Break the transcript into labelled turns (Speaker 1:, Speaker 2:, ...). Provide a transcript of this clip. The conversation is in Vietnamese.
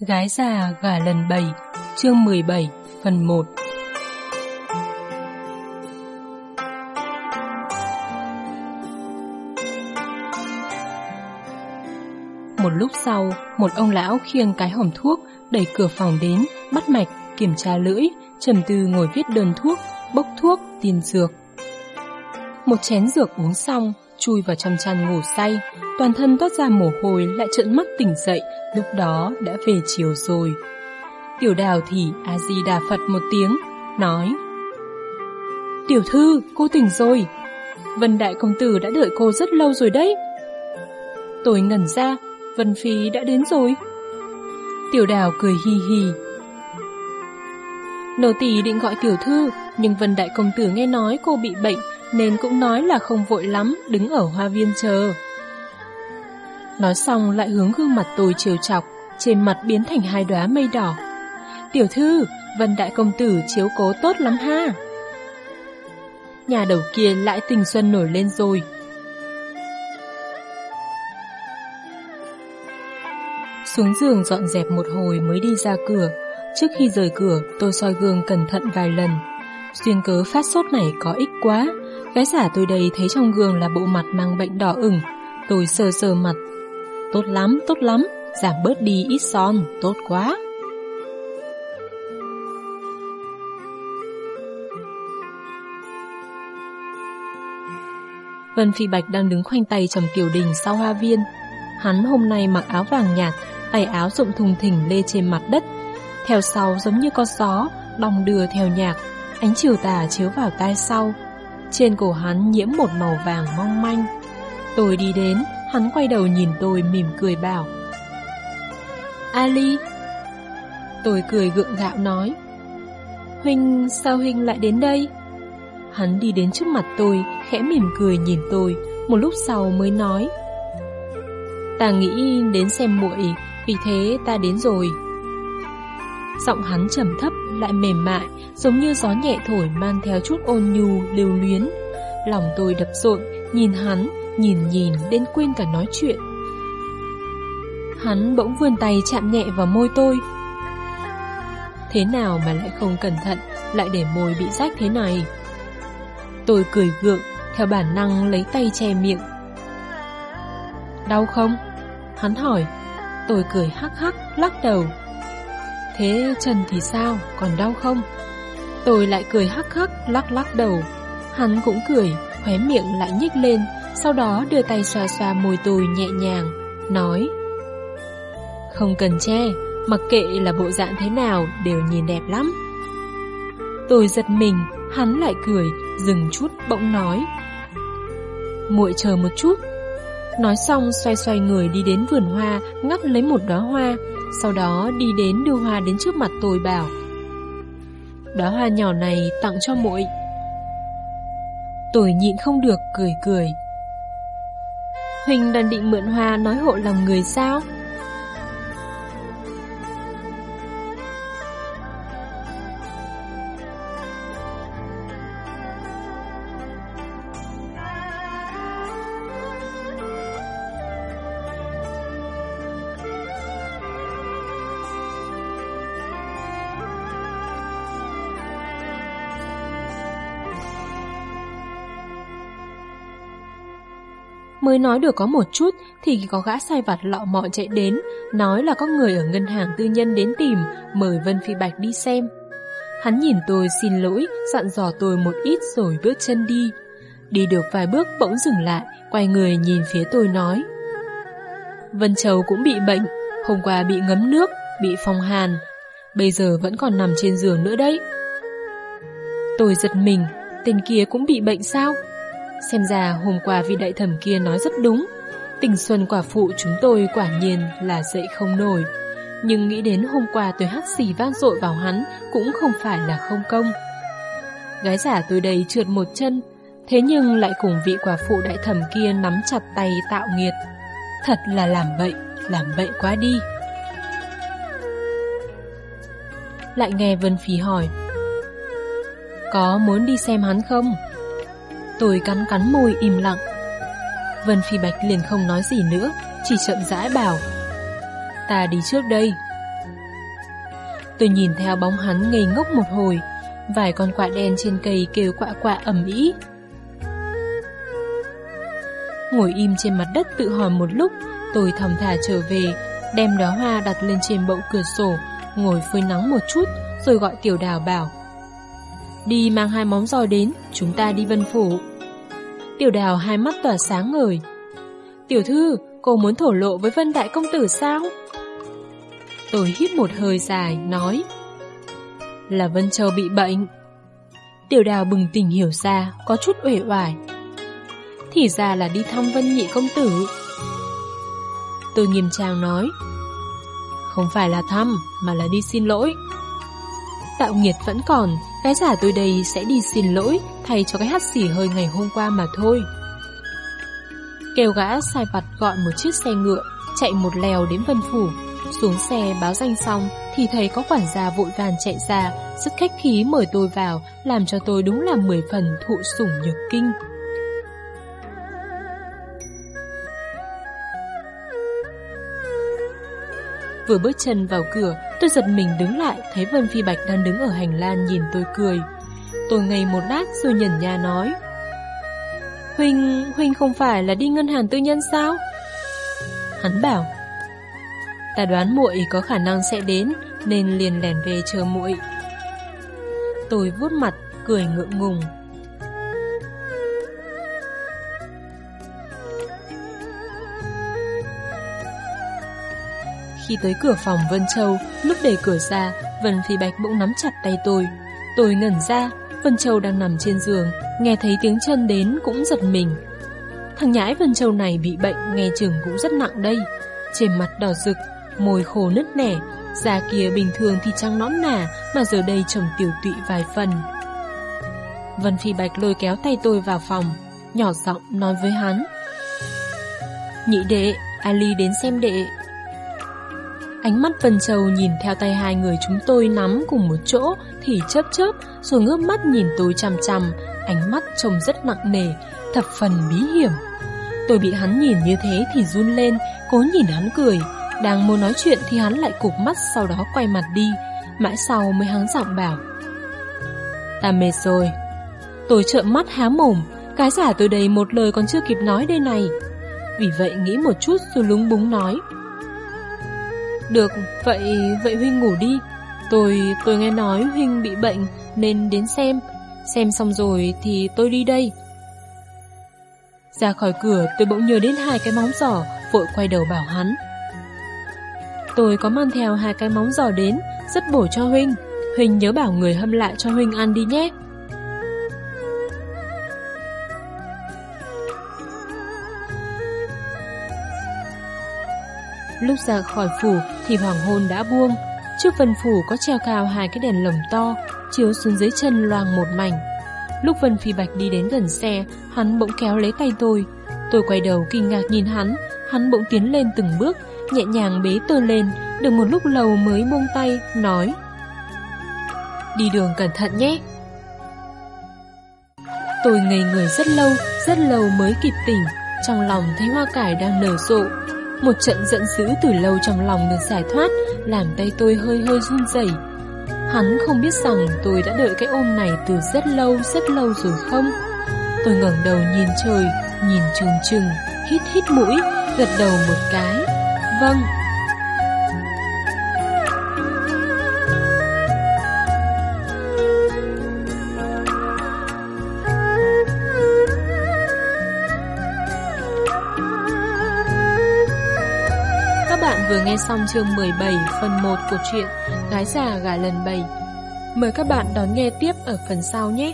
Speaker 1: Gái già gả lần 7, chương 17, phần 1 Một lúc sau, một ông lão khiêng cái hòm thuốc, đẩy cửa phòng đến, bắt mạch, kiểm tra lưỡi, trầm tư ngồi viết đơn thuốc, bốc thuốc, tiền dược. Một chén dược uống xong, chui vào trong chăn ngủ say, toàn thân toát ra mồ hôi lại trợn mắt tỉnh dậy, lúc đó đã về chiều rồi. Tiểu đào thì A-di-đà Phật một tiếng, nói Tiểu thư, cô tỉnh rồi. Vân Đại Công Tử đã đợi cô rất lâu rồi đấy. Tôi ngẩn ra, Vân Phi đã đến rồi. Tiểu đào cười hi hi. Nô tỳ định gọi tiểu thư, nhưng Vân Đại Công Tử nghe nói cô bị bệnh nên cũng nói là không vội lắm, đứng ở hoa viên chờ. Nói xong lại hướng gương mặt tôi chiều chọc, trên mặt biến thành hai đóa mây đỏ. Tiểu thư, Vân Đại Công Tử chiếu cố tốt lắm ha. Nhà đầu kia lại tình xuân nổi lên rồi. Xuống giường dọn dẹp một hồi mới đi ra cửa. Trước khi rời cửa, tôi soi gương cẩn thận vài lần. xuyên cớ phát sốt này có ích quá. Gái giả tôi đây thấy trong gương là bộ mặt mang bệnh đỏ ửng. Tôi sờ sờ mặt. Tốt lắm, tốt lắm, giảm bớt đi ít son, tốt quá. Vân Phi Bạch đang đứng khoanh tay trong tiểu đình sau hoa viên. Hắn hôm nay mặc áo vàng nhạt, tay áo rụng thùng thình lê trên mặt đất. Theo sau giống như con gió, đong đưa theo nhạc, ánh chiều tà chiếu vào tai sau. Trên cổ hắn nhiễm một màu vàng mong manh. Tôi đi đến, hắn quay đầu nhìn tôi mỉm cười bảo. Ali. Tôi cười gượng gạo nói. Huynh, sao Huynh lại đến đây? Hắn đi đến trước mặt tôi, khẽ mỉm cười nhìn tôi, một lúc sau mới nói. Ta nghĩ đến xem muội, vì thế ta đến rồi. Giọng hắn trầm thấp lại mềm mại, giống như gió nhẹ thổi mang theo chút ôn nhu, lưu luyến. Lòng tôi đập rộn, nhìn hắn, nhìn nhìn đến quên cả nói chuyện. Hắn bỗng vươn tay chạm nhẹ vào môi tôi. Thế nào mà lại không cẩn thận, lại để môi bị rách thế này? Tôi cười gượng, theo bản năng lấy tay che miệng. Đau không? Hắn hỏi. Tôi cười hắc hắc, lắc đầu. Thế Trần thì sao, còn đau không? Tôi lại cười hắc hắc, lắc lắc đầu. Hắn cũng cười, khóe miệng lại nhích lên, sau đó đưa tay xoa xoa môi tôi nhẹ nhàng, nói Không cần che, mặc kệ là bộ dạng thế nào đều nhìn đẹp lắm. Tôi giật mình, hắn lại cười, dừng chút bỗng nói muội chờ một chút Nói xong xoay xoay người đi đến vườn hoa Ngắt lấy một đóa hoa sau đó đi đến đưa hoa đến trước mặt tôi bảo, Đóa hoa nhỏ này tặng cho muội. Tôi nhịn không được cười cười. Huỳnh đang định mượn hoa nói hộ lòng người sao? Mới nói được có một chút thì có gã sai vặt lọ mọ chạy đến, nói là có người ở ngân hàng tư nhân đến tìm, mời Vân Phi Bạch đi xem. Hắn nhìn tôi xin lỗi, dặn dò tôi một ít rồi bước chân đi. Đi được vài bước bỗng dừng lại, quay người nhìn phía tôi nói. Vân Châu cũng bị bệnh, hôm qua bị ngấm nước, bị phong hàn, bây giờ vẫn còn nằm trên giường nữa đấy. Tôi giật mình, tên kia cũng bị bệnh sao? Xem ra hôm qua vị đại thẩm kia nói rất đúng. Tình xuân quả phụ chúng tôi quả nhiên là dậy không nổi. Nhưng nghĩ đến hôm qua tôi hát xì vang dội vào hắn Cũng không phải là không công. Gái giả tôi đây trượt một chân Thế nhưng lại cùng vị quả phụ đại thẩm kia nắm chặt tay tạo nghiệt. Thật là làm bậy, làm bậy quá đi. Lại nghe Vân Phí hỏi Có muốn đi xem hắn không? Tôi cắn cắn môi im lặng Vân Phi Bạch liền không nói gì nữa Chỉ chậm rãi bảo Ta đi trước đây Tôi nhìn theo bóng hắn ngây ngốc một hồi, vài con quạ đen trên cây kêu quạ quạ ẩm ý Ngồi im trên mặt đất tự hỏi một lúc, tôi thầm thả trở về, đem đóa hoa đặt lên trên bậu cửa sổ, ngồi phơi nắng một chút, rồi gọi tiểu đào bảo. Đi mang hai móng giò đến, chúng ta đi vân phủ. Tiểu đào hai mắt tỏa sáng ngời. Tiểu thư, cô muốn thổ lộ với vân đại công tử sao? Tôi hít một hơi dài, nói. Là Vân Châu bị bệnh. Tiểu đào bừng tỉnh hiểu ra, có chút uể oải. Thì ra là đi thăm Vân Nhị công tử. Tôi nghiêm trang nói. Không phải là thăm, mà là đi xin lỗi. Tạo nghiệt vẫn còn, cái giả tôi đây sẽ đi xin lỗi thay cho cái hát xỉ hơi ngày hôm qua mà thôi. Kêu gã sai vặt gọi một chiếc xe ngựa, chạy một lèo đến Vân Phủ. Xuống xe báo danh xong thì thấy có quản gia vội vàng chạy ra, rất khách khí mời tôi vào, làm cho tôi đúng là 10 phần thụ sủng nhược kinh. Vừa bước chân vào cửa, tôi giật mình đứng lại, thấy Vân Phi Bạch đang đứng ở hành lang nhìn tôi cười. Tôi ngây một lát rồi nhẩn nhà nói. Huynh, Huynh không phải là đi ngân hàng tư nhân sao? Hắn bảo, ta đoán muội có khả năng sẽ đến, nên liền lẻn về chờ muội. Tôi vuốt mặt, cười ngượng ngùng. Khi tới cửa phòng Vân Châu, lúc để cửa ra, Vân Phi Bạch bỗng nắm chặt tay tôi. Tôi ngẩn ra, Vân Châu đang nằm trên giường, nghe thấy tiếng chân đến cũng giật mình. Thằng nhãi Vân Châu này bị bệnh nghe chừng cũng rất nặng đây. Trên mặt đỏ rực, môi khô nứt nẻ, da kia bình thường thì trắng nõn nà mà giờ đây trông tiểu tụy vài phần. Vân Phi Bạch lôi kéo tay tôi vào phòng, nhỏ giọng nói với hắn. Nhị đệ, Ali đến xem đệ. Ánh mắt Vân Châu nhìn theo tay hai người chúng tôi nắm cùng một chỗ thì chớp chớp rồi ngước mắt nhìn tôi chằm chằm, ánh mắt trông rất nặng nề, thập phần bí hiểm. Tôi bị hắn nhìn như thế thì run lên, cố nhìn hắn cười. Đang muốn nói chuyện thì hắn lại cụp mắt sau đó quay mặt đi. Mãi sau mới hắn giọng bảo. Ta mệt rồi. Tôi trợn mắt há mồm, cái giả tôi đây một lời còn chưa kịp nói đây này. Vì vậy nghĩ một chút rồi lúng búng nói. Được, vậy vậy Huynh ngủ đi. Tôi tôi nghe nói Huynh bị bệnh nên đến xem. Xem xong rồi thì tôi đi đây. Ra khỏi cửa tôi bỗng nhớ đến hai cái móng giỏ, vội quay đầu bảo hắn. Tôi có mang theo hai cái móng giò đến, rất bổ cho Huynh. Huynh nhớ bảo người hâm lại cho Huynh ăn đi nhé. Lúc ra khỏi phủ thì hoàng hôn đã buông. Trước vân phủ có treo cao hai cái đèn lồng to, chiếu xuống dưới chân loang một mảnh. Lúc Vân Phi Bạch đi đến gần xe, hắn bỗng kéo lấy tay tôi. Tôi quay đầu kinh ngạc nhìn hắn, hắn bỗng tiến lên từng bước, nhẹ nhàng bế tôi lên, được một lúc lâu mới buông tay, nói Đi đường cẩn thận nhé. Tôi ngây người rất lâu, rất lâu mới kịp tỉnh, trong lòng thấy hoa cải đang nở rộ. Một trận giận dữ từ lâu trong lòng được giải thoát, làm tay tôi hơi hơi run rẩy. Hắn không biết rằng tôi đã đợi cái ôm này từ rất lâu, rất lâu rồi không? Tôi ngẩng đầu nhìn trời, nhìn trừng trừng, hít hít mũi, gật đầu một cái. Vâng. Xong chương 17 phần 1 của truyện Gái già gà lần 7. Mời các bạn đón nghe tiếp ở phần sau nhé.